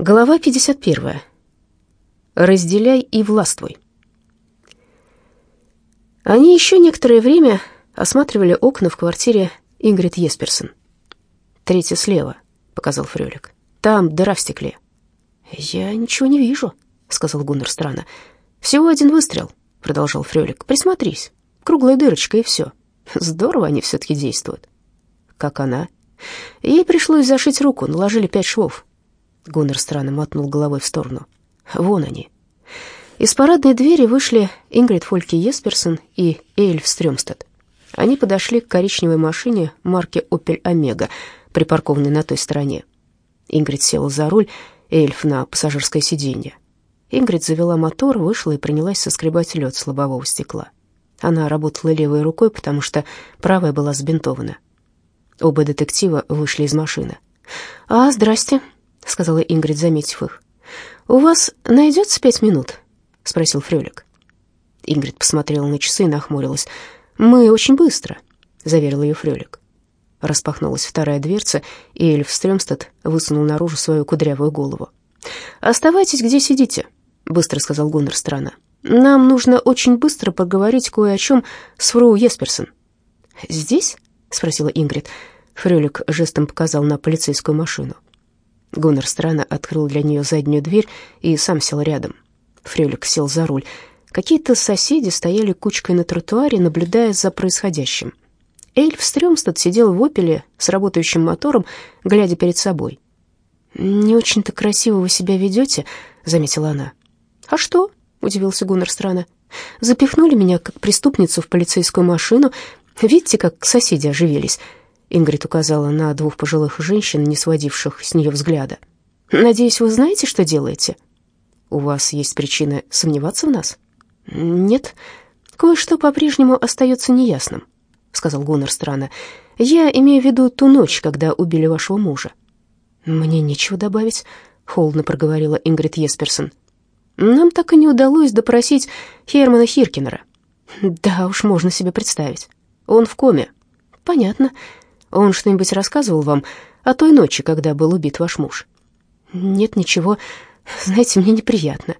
Глава 51. Разделяй и властвуй. Они еще некоторое время осматривали окна в квартире Ингрид Есперсон. «Третье слева», — показал Фрёлик. «Там дыра в стекле». «Я ничего не вижу», — сказал Гуннер странно. «Всего один выстрел», — продолжал Фрёлик. «Присмотрись. Круглая дырочка, и все. Здорово они все-таки действуют». «Как она?» Ей пришлось зашить руку, наложили пять швов. Гуннер странно мотнул головой в сторону. «Вон они». Из парадной двери вышли Ингрид Фольке Есперсон и Эйльф Стрёмстед. Они подошли к коричневой машине марки «Опель Омега», припаркованной на той стороне. Ингрид села за руль, Эльф на пассажирское сиденье. Ингрид завела мотор, вышла и принялась соскребать лед с лобового стекла. Она работала левой рукой, потому что правая была сбинтована. Оба детектива вышли из машины. «А, здрасте», — сказала Ингрид, заметив их. «У вас найдется пять минут?» — спросил Фрёлик. Ингрид посмотрела на часы и нахмурилась. «Мы очень быстро», — заверил ее Фрёлик. Распахнулась вторая дверца, и Эльф Стрёмстед высунул наружу свою кудрявую голову. «Оставайтесь, где сидите», — быстро сказал Гуннер странно. «Нам нужно очень быстро поговорить кое о чем с фру Есперсон». «Здесь?» — спросила Ингрид. Фрёлик жестом показал на полицейскую машину. Гуннер странно открыл для нее заднюю дверь и сам сел рядом. Фрелик сел за руль. Какие-то соседи стояли кучкой на тротуаре, наблюдая за происходящим. Эльф Стрёмстед сидел в «Опеле» с работающим мотором, глядя перед собой. «Не очень-то красиво вы себя ведете», — заметила она. «А что?» — удивился Гуннер странно. «Запихнули меня, как преступницу, в полицейскую машину. Видите, как соседи оживились. Ингрид указала на двух пожилых женщин, не сводивших с нее взгляда. «Надеюсь, вы знаете, что делаете?» «У вас есть причины сомневаться в нас?» «Нет, кое-что по-прежнему остается неясным», — сказал Гуннер странно. «Я имею в виду ту ночь, когда убили вашего мужа». «Мне нечего добавить», — холодно проговорила Ингрид Есперсон. «Нам так и не удалось допросить Хермана Хиркинера». «Да уж, можно себе представить. Он в коме». «Понятно. Он что-нибудь рассказывал вам о той ночи, когда был убит ваш муж? Нет, ничего. Знаете, мне неприятно.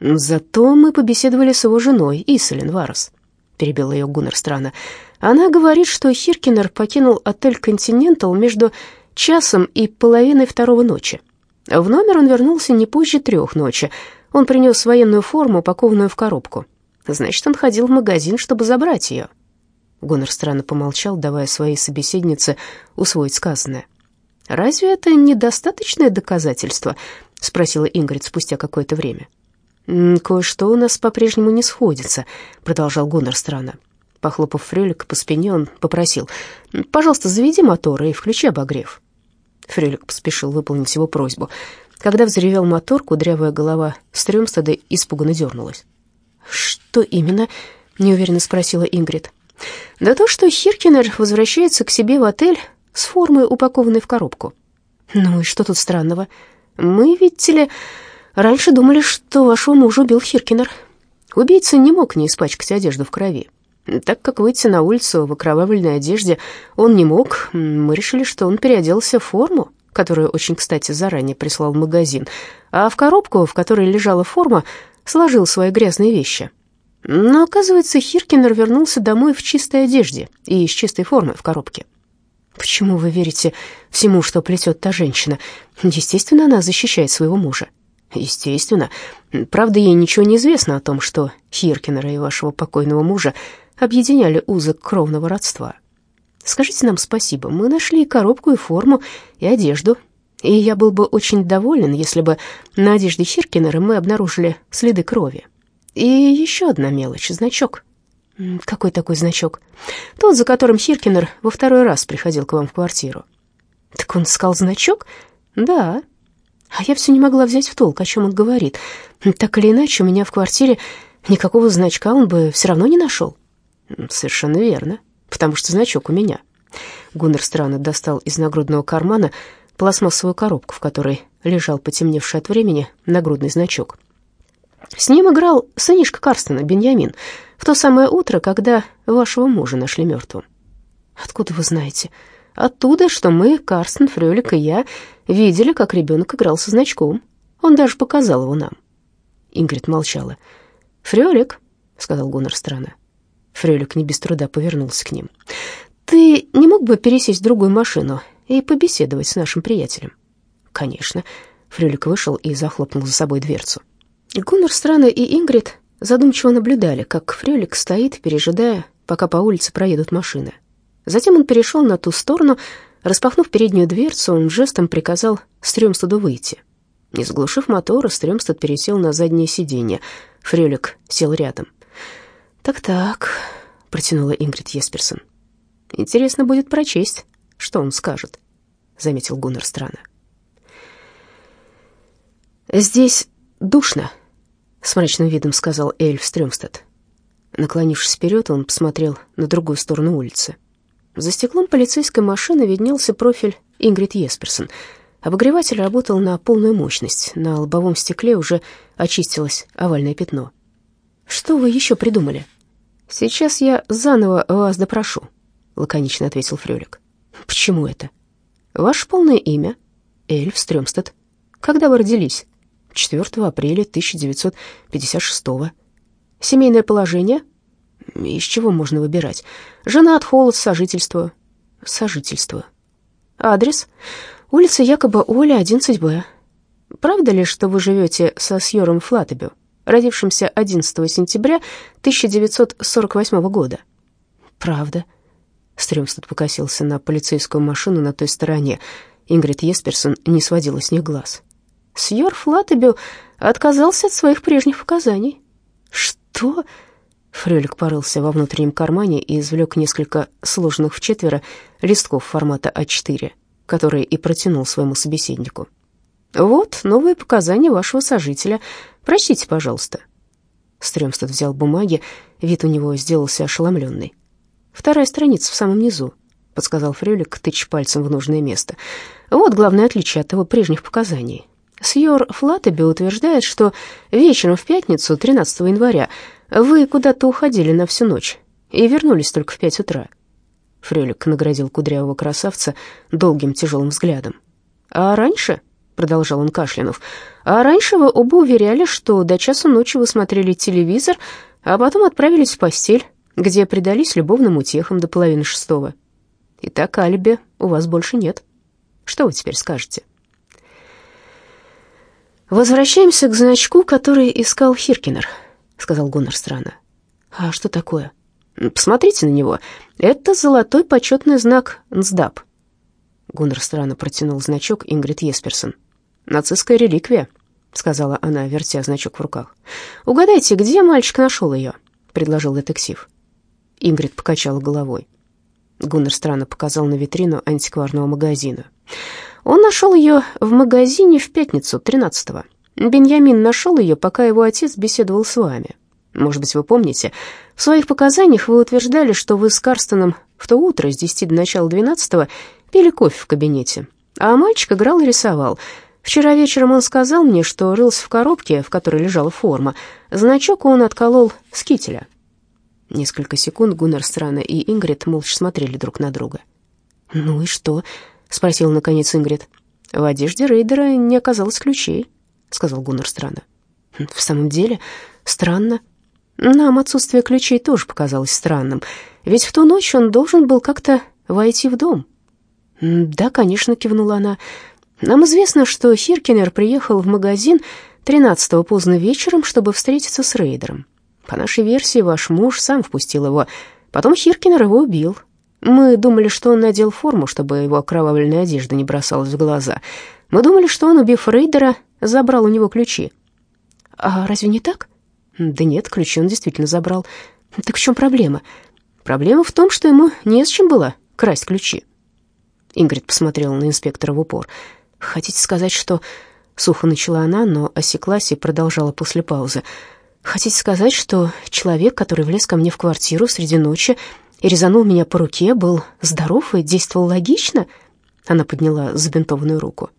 Зато мы побеседовали с его женой, Исселин Варос, перебила ее Гуннер странно. Она говорит, что Хиркинер покинул отель «Континентал» между часом и половиной второго ночи. В номер он вернулся не позже трех ночи. Он принес военную форму, упакованную в коробку. Значит, он ходил в магазин, чтобы забрать ее. Гонор странно помолчал, давая своей собеседнице усвоить сказанное. «Разве это недостаточное доказательство?» — спросила Ингрид спустя какое-то время. «Кое-что у нас по-прежнему не сходится», — продолжал Гонор странно. Похлопав Фрелика по спине, он попросил, «Пожалуйста, заведи мотор и включи обогрев». Фрелик поспешил выполнить его просьбу. Когда взревел мотор, кудрявая голова Стрёмстеда испуганно дернулась. «Что именно?» — неуверенно спросила Ингрид. Да то, что Хиркинер возвращается к себе в отель с формой, упакованной в коробку. Ну и что тут странного? Мы, видите ли, раньше думали, что вашего мужа убил Хиркинер. Убийца не мог не испачкать одежду в крови. Так как выйти на улицу в окровавленной одежде он не мог, мы решили, что он переоделся в форму, которую очень, кстати, заранее прислал в магазин, а в коробку, в которой лежала форма, сложил свои грязные вещи. Но, оказывается, Хиркинер вернулся домой в чистой одежде и с чистой формой в коробке. Почему вы верите всему, что плетет та женщина? Естественно, она защищает своего мужа. Естественно. Правда, ей ничего не известно о том, что Хиркинера и вашего покойного мужа объединяли узы кровного родства. Скажите нам спасибо, мы нашли и коробку, и форму, и одежду. И я был бы очень доволен, если бы на одежде Хиркинера мы обнаружили следы крови. И еще одна мелочь, значок. Какой такой значок? Тот, за которым Хиркинер во второй раз приходил к вам в квартиру. Так он искал значок? Да. А я все не могла взять в толк, о чем он говорит. Так или иначе, у меня в квартире никакого значка он бы все равно не нашел. Совершенно верно, потому что значок у меня. Гуннер странно достал из нагрудного кармана пластмассовую коробку, в которой лежал потемневший от времени нагрудный значок. С ним играл сынишка Карстена, Беньямин, в то самое утро, когда вашего мужа нашли мертвым. Откуда вы знаете? Оттуда, что мы, Карстен, Фрёлик и я, видели, как ребенок играл со значком. Он даже показал его нам». Ингрид молчала. «Фрёлик», — сказал Гуннар странно. Фрёлик не без труда повернулся к ним. «Ты не мог бы пересесть в другую машину и побеседовать с нашим приятелем?» «Конечно». Фрёлик вышел и захлопнул за собой дверцу. Гуннар странно и Ингрид задумчиво наблюдали, как Фрёлик стоит, пережидая, пока по улице проедут машины. Затем он перешел на ту сторону, распахнув переднюю дверцу, он жестом приказал Стрёмстеду выйти. Не заглушив мотора, Стрёмстед пересел на заднее сиденье. Фрёлик сел рядом. «Так-так», — протянула Ингрид Есперсон. «Интересно будет прочесть, что он скажет», — заметил Гуннер странно. «Здесь душно», — с мрачным видом сказал Эльф Стрёмстед. Наклонившись вперед, он посмотрел на другую сторону улицы. За стеклом полицейской машины виднелся профиль Ингрид Есперсон. Обогреватель работал на полную мощность. На лобовом стекле уже очистилось овальное пятно. «Что вы еще придумали?» «Сейчас я заново вас допрошу», — лаконично ответил Фрёлик. «Почему это?» «Ваше полное имя?» «Эльф Стрёмстед». «Когда вы родились?» «4 апреля 1956 -го. «Семейное положение?» Из чего можно выбирать? Женат, холод, сожительство. Сожительство. Адрес? Улица Якоба Оля, 11Б. Правда ли, что вы живете со Сьором Флатебю, родившимся 11 сентября 1948 года? Правда. Стрёмстед покосился на полицейскую машину на той стороне. Ингрид Есперсон не сводила с них глаз. Сьор Флатебю отказался от своих прежних показаний. Что? Фрелик порылся во внутреннем кармане и извлек несколько сложенных в четверо листков формата А4, которые и протянул своему собеседнику. «Вот новые показания вашего сожителя. Прочтите, пожалуйста». Стрёмстед взял бумаги, вид у него сделался ошеломленный. «Вторая страница в самом низу», — подсказал Фрелик, тыча пальцем в нужное место. «Вот главное отличие от его прежних показаний. Сьор Флаттеби утверждает, что вечером в пятницу, 13 января, вы куда-то уходили на всю ночь и вернулись только в пять утра». Фрелик наградил кудрявого красавца долгим тяжелым взглядом. «А раньше?» — продолжал он кашлянув. «А раньше вы оба уверяли, что до часу ночи вы смотрели телевизор, а потом отправились в постель, где предались любовным утехам до половины шестого. Итак, алиби у вас больше нет. Что вы теперь скажете?» «Возвращаемся к значку, который искал Хиркинер», сказал Гуннар странно. «А что такое?» «Посмотрите на него. Это золотой почетный знак НСДАП». Гуннар странно протянул значок Ингрид Есперсон. «Нацистская реликвия», — сказала она, вертя значок в руках. «Угадайте, где мальчик нашел ее?» — предложил детектив. Ингрид покачала головой. Гуннар странно показал на витрину антикварного магазина. «Он нашел ее в магазине в пятницу, 13-го. Беньямин нашел ее, пока его отец беседовал с вами. Может быть, вы помните, в своих показаниях вы утверждали, что вы с Карстоном в то утро с 10 до начала 12 пили кофе в кабинете, а мальчик играл и рисовал. Вчера вечером он сказал мне, что рылся в коробке, в которой лежала форма. Значок он отколол с кителя. Несколько секунд Гуннар Страна и Ингрид молча смотрели друг на друга. «Ну и что?» — спросил наконец Ингрид. «В одежде рейдера не оказалось ключей». — сказал Гуннар странно. «В самом деле, странно. Нам отсутствие ключей тоже показалось странным, ведь в ту ночь он должен был как-то войти в дом». «Да, конечно», — кивнула она. «Нам известно, что Хиркинер приехал в магазин 13-го поздно вечером, чтобы встретиться с рейдером. По нашей версии, ваш муж сам впустил его. Потом Хиркинер его убил. Мы думали, что он надел форму, чтобы его окровавленная одежда не бросалась в глаза. Мы думали, что он, убив рейдера, забрал у него ключи. А разве не так? Да нет, ключи он действительно забрал. Так в чем проблема? Проблема в том, что ему не с чем было красть ключи. Ингрид посмотрела на инспектора в упор. Хотите сказать, что сухо начала она, но осеклась и продолжала после паузы. Хотите сказать, что человек, который влез ко мне в квартиру среди ночи и резанул меня по руке, был здоров и действовал логично? Она подняла забинтованную руку.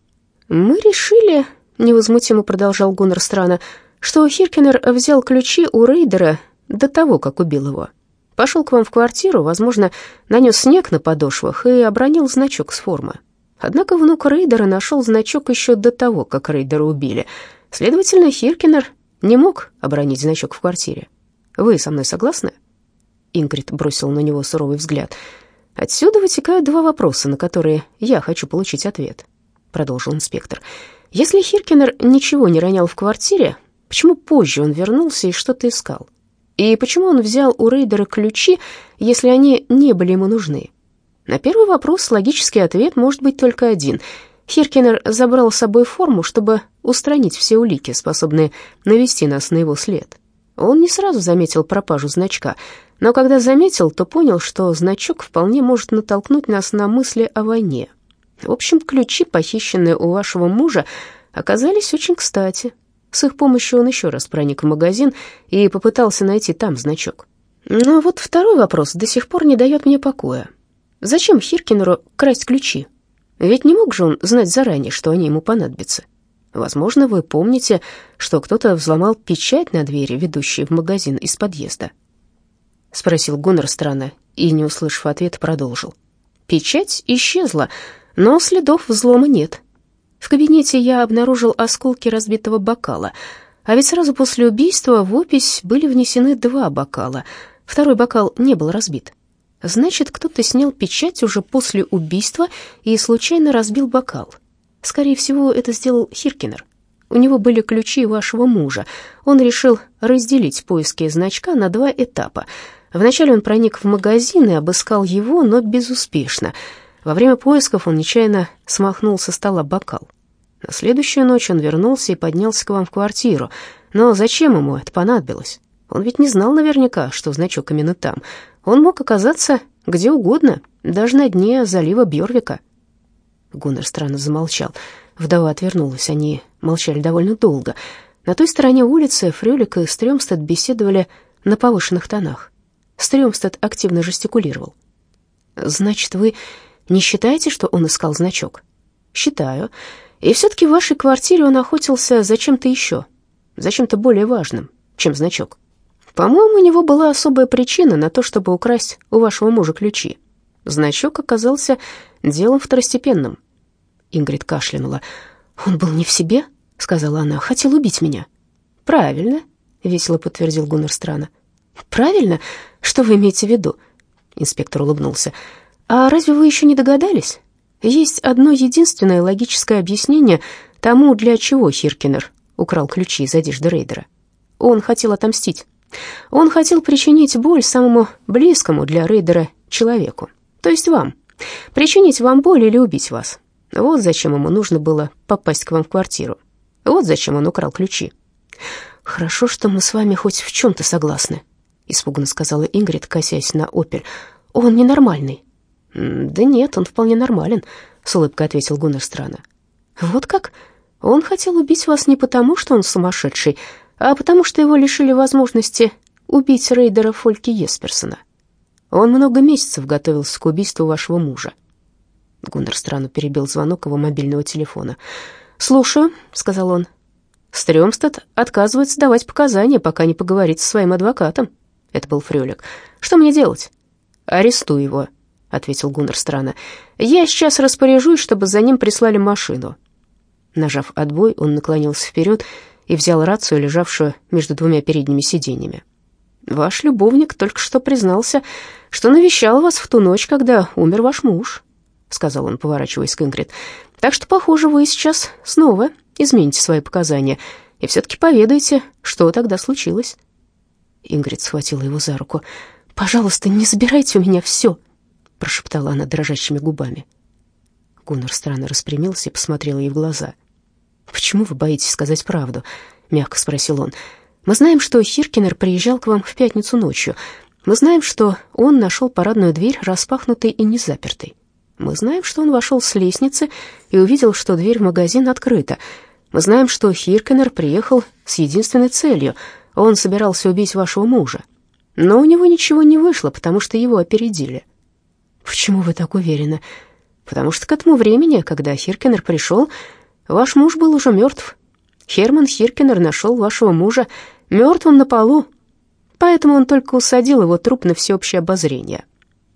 Мы решили, невозмутимо продолжал Гуннар Страна, что Хиркинер взял ключи у рейдера до того, как убил его. Пошел к вам в квартиру, возможно, нанес снег на подошвах и обронил значок с формы. Однако внук Рейдера нашел значок еще до того, как Рейдера убили. Следовательно, Хиркинер не мог обронить значок в квартире. Вы со мной согласны?» Ингрид бросил на него суровый взгляд. «Отсюда вытекают два вопроса, на которые я хочу получить ответ», — продолжил инспектор. «Если Хиркинер ничего не ронял в квартире, почему позже он вернулся и что-то искал? И почему он взял у Рейдера ключи, если они не были ему нужны?» На первый вопрос логический ответ может быть только один. Хиркинер забрал с собой форму, чтобы устранить все улики, способные навести нас на его след. Он не сразу заметил пропажу значка, но когда заметил, то понял, что значок вполне может натолкнуть нас на мысли о войне. В общем, ключи, похищенные у вашего мужа, оказались очень кстати. С их помощью он еще раз проник в магазин и попытался найти там значок. Но вот второй вопрос до сих пор не дает мне покоя. Зачем Хиркинеру красть ключи? Ведь не мог же он знать заранее, что они ему понадобятся. Возможно, вы помните, что кто-то взломал печать на двери, ведущей в магазин из подъезда. Спросил Гуннер странно и, не услышав ответа, продолжил. Печать исчезла, но следов взлома нет. В кабинете я обнаружил осколки разбитого бокала, а ведь сразу после убийства в опись были внесены два бокала. Второй бокал не был разбит. Значит, кто-то снял печать уже после убийства и случайно разбил бокал. Скорее всего, это сделал Хиркинер. У него были ключи вашего мужа. Он решил разделить поиски значка на два этапа. Вначале он проник в магазин и обыскал его, но безуспешно. Во время поисков он нечаянно смахнул со стола бокал. На следующую ночь он вернулся и поднялся к вам в квартиру. Но зачем ему это понадобилось? Он ведь не знал наверняка, что значок именно там. Он мог оказаться где угодно, даже на дне залива Бьорвика. Гуннер странно замолчал. Вдова отвернулась, они молчали довольно долго. На той стороне улицы Фрёлик и Стрёмстед беседовали на повышенных тонах. Стрёмстед активно жестикулировал. «Значит, вы не считаете, что он искал значок?» «Считаю. И все-таки в вашей квартире он охотился за чем-то еще, за чем-то более важным, чем значок». По-моему, у него была особая причина на то, чтобы украсть у вашего мужа ключи. Значок оказался делом второстепенным. Ингрид кашлянула. «Он был не в себе?» — сказала она. «Хотел убить меня». «Правильно», — весело подтвердил Гуннер Страна. «Правильно? Что вы имеете в виду?» Инспектор улыбнулся. «А разве вы еще не догадались? Есть одно единственное логическое объяснение тому, для чего Хиркинер украл ключи из одежды Рейдера. Он хотел отомстить. Он хотел причинить боль самому близкому для рейдера человеку, то есть вам. Причинить вам боль или убить вас. Вот зачем ему нужно было попасть к вам в квартиру. Вот зачем он украл ключи. «Хорошо, что мы с вами хоть в чем-то согласны», — испуганно сказала Ингрид, косясь на опель. «Он ненормальный». «Да нет, он вполне нормален», — с улыбкой ответил Гуннер Страна. «Вот как? Он хотел убить вас не потому, что он сумасшедший, а потому что его лишили возможности убить рейдера Фольки Есперсона. Он много месяцев готовился к убийству вашего мужа. Гуннер странно перебил звонок его мобильного телефона. «Слушаю», — сказал он. «Стрёмстед отказывается давать показания, пока не поговорит со своим адвокатом». Это был Фрёлик. «Что мне делать?» «Арестуй его», — ответил Гуннер странно. «Я сейчас распоряжусь, чтобы за ним прислали машину». Нажав отбой, он наклонился вперед и взял рацию, лежавшую между двумя передними сиденьями. «Ваш любовник только что признался, что навещал вас в ту ночь, когда умер ваш муж», — сказал он, поворачиваясь к Ингрид. «Так что, похоже, вы сейчас снова измените свои показания и все-таки поведаете, что тогда случилось». Ингрид схватила его за руку. «Пожалуйста, не забирайте у меня все», — прошептала она дрожащими губами. Гуннер странно распрямился и посмотрел ей в глаза. «Почему вы боитесь сказать правду?» — мягко спросил он. «Мы знаем, что Хиркинер приезжал к вам в пятницу ночью. Мы знаем, что он нашел парадную дверь распахнутой и не запертой. Мы знаем, что он вошел с лестницы и увидел, что дверь в магазин открыта. Мы знаем, что Хиркинер приехал с единственной целью. Он собирался убить вашего мужа. Но у него ничего не вышло, потому что его опередили». «Почему вы так уверены?» «Потому что к этому времени, когда Хиркинер пришел, Ваш муж был уже мертв. Херман Хиркинер нашел вашего мужа мертвым на полу, поэтому он только усадил его труп на всеобщее обозрение.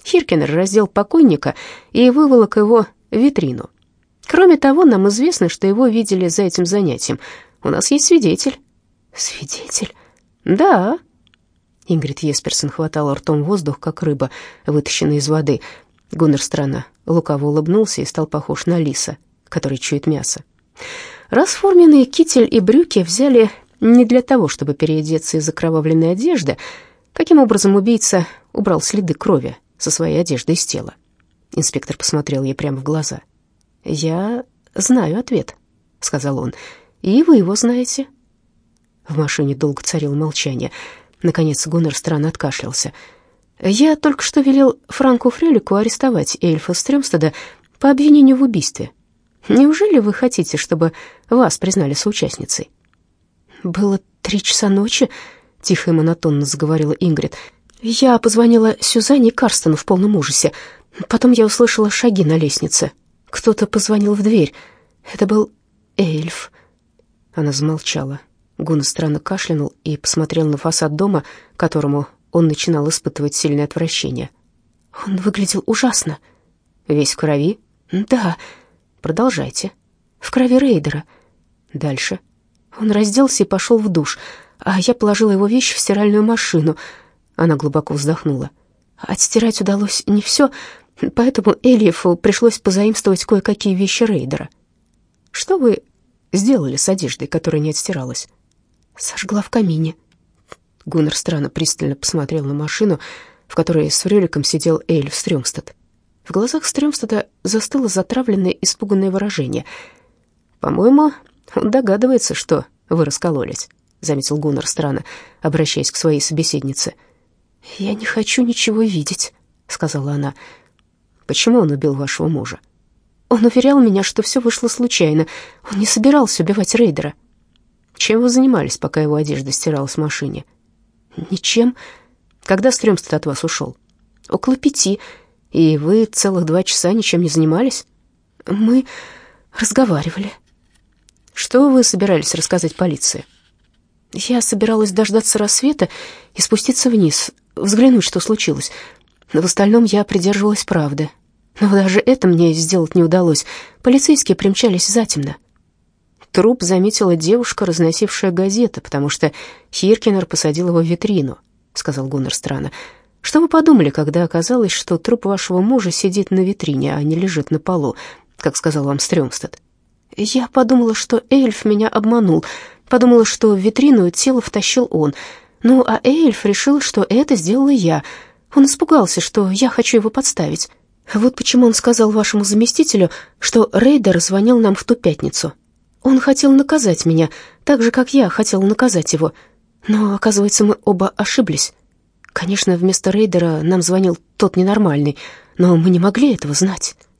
Хиркинер раздел покойника и выволок его в витрину. Кроме того, нам известно, что его видели за этим занятием. У нас есть свидетель». «Свидетель?» «Да». Ингрид Есперсон хватала ртом воздух, как рыба, вытащенная из воды. Гуннер странно лукаво улыбнулся и стал похож на лиса, который чует мясо. Расформенные китель и брюки взяли не для того, чтобы переодеться из окровавленной одежды. Каким образом убийца убрал следы крови со своей одежды из тела? Инспектор посмотрел ей прямо в глаза. «Я знаю ответ», — сказал он, — «и вы его знаете». В машине долго царило молчание. Наконец Гуннер странно откашлялся. «Я только что велел Франку Фрелику арестовать Эльфа Стрёмстеда по обвинению в убийстве. Неужели вы хотите, чтобы вас признали соучастницей?» «Было три часа ночи», — тихо и монотонно заговорила Ингрид. «Я позвонила Сюзанне Карстону в полном ужасе. Потом я услышала шаги на лестнице. Кто-то позвонил в дверь. Это был эльф». Она замолчала. Гуна странно кашлянул и посмотрел на фасад дома, которому он начинал испытывать сильное отвращение. «Он выглядел ужасно». «Весь в крови?» «Да». «Продолжайте». «В крови рейдера». «Дальше». Он разделся и пошел в душ, а я положила его вещи в стиральную машину. Она глубоко вздохнула. Отстирать удалось не все, поэтому Эльефу пришлось позаимствовать кое-какие вещи рейдера. Что вы сделали с одеждой, которая не отстиралась? Сожгла в камине. Гуннер странно пристально посмотрел на машину, в которой с Фреликом сидел Эльф Стрёмстед. В глазах Стрёмстеда застыло затравленное, испуганное выражение. «По-моему, он догадывается, что вы раскололись», — заметил Гуннер странно, обращаясь к своей собеседнице. «Я не хочу ничего видеть», — сказала она. «Почему он убил вашего мужа?» «Он уверял меня, что все вышло случайно. Он не собирался убивать рейдера». «Чем вы занимались, пока его одежда стиралась в машине?» «Ничем». «Когда Стрёмстед от вас ушел?» «Около пяти». «И вы целых два часа ничем не занимались?» «Мы разговаривали». Что вы собирались рассказать полиции? Я собиралась дождаться рассвета и спуститься вниз, взглянуть, что случилось. Но в остальном я придерживалась правды. Но даже это мне сделать не удалось. Полицейские примчались затемно. Труп заметила девушка, разносившая газеты, потому что Хиркинер посадил его в витрину, сказал Гуннер странно. Что вы подумали, когда оказалось, что труп вашего мужа сидит на витрине, а не лежит на полу, как сказал вам Стрёмстед? Я подумала, что эльф меня обманул. Подумала, что в витрину тело втащил он. Ну, а эльф решил, что это сделала я. Он испугался, что я хочу его подставить. Вот почему он сказал вашему заместителю, что Рейдер звонил нам в ту пятницу. Он хотел наказать меня, так же, как я хотела наказать его. Но, оказывается, мы оба ошиблись. Конечно, вместо Рейдера нам звонил тот ненормальный, но мы не могли этого знать».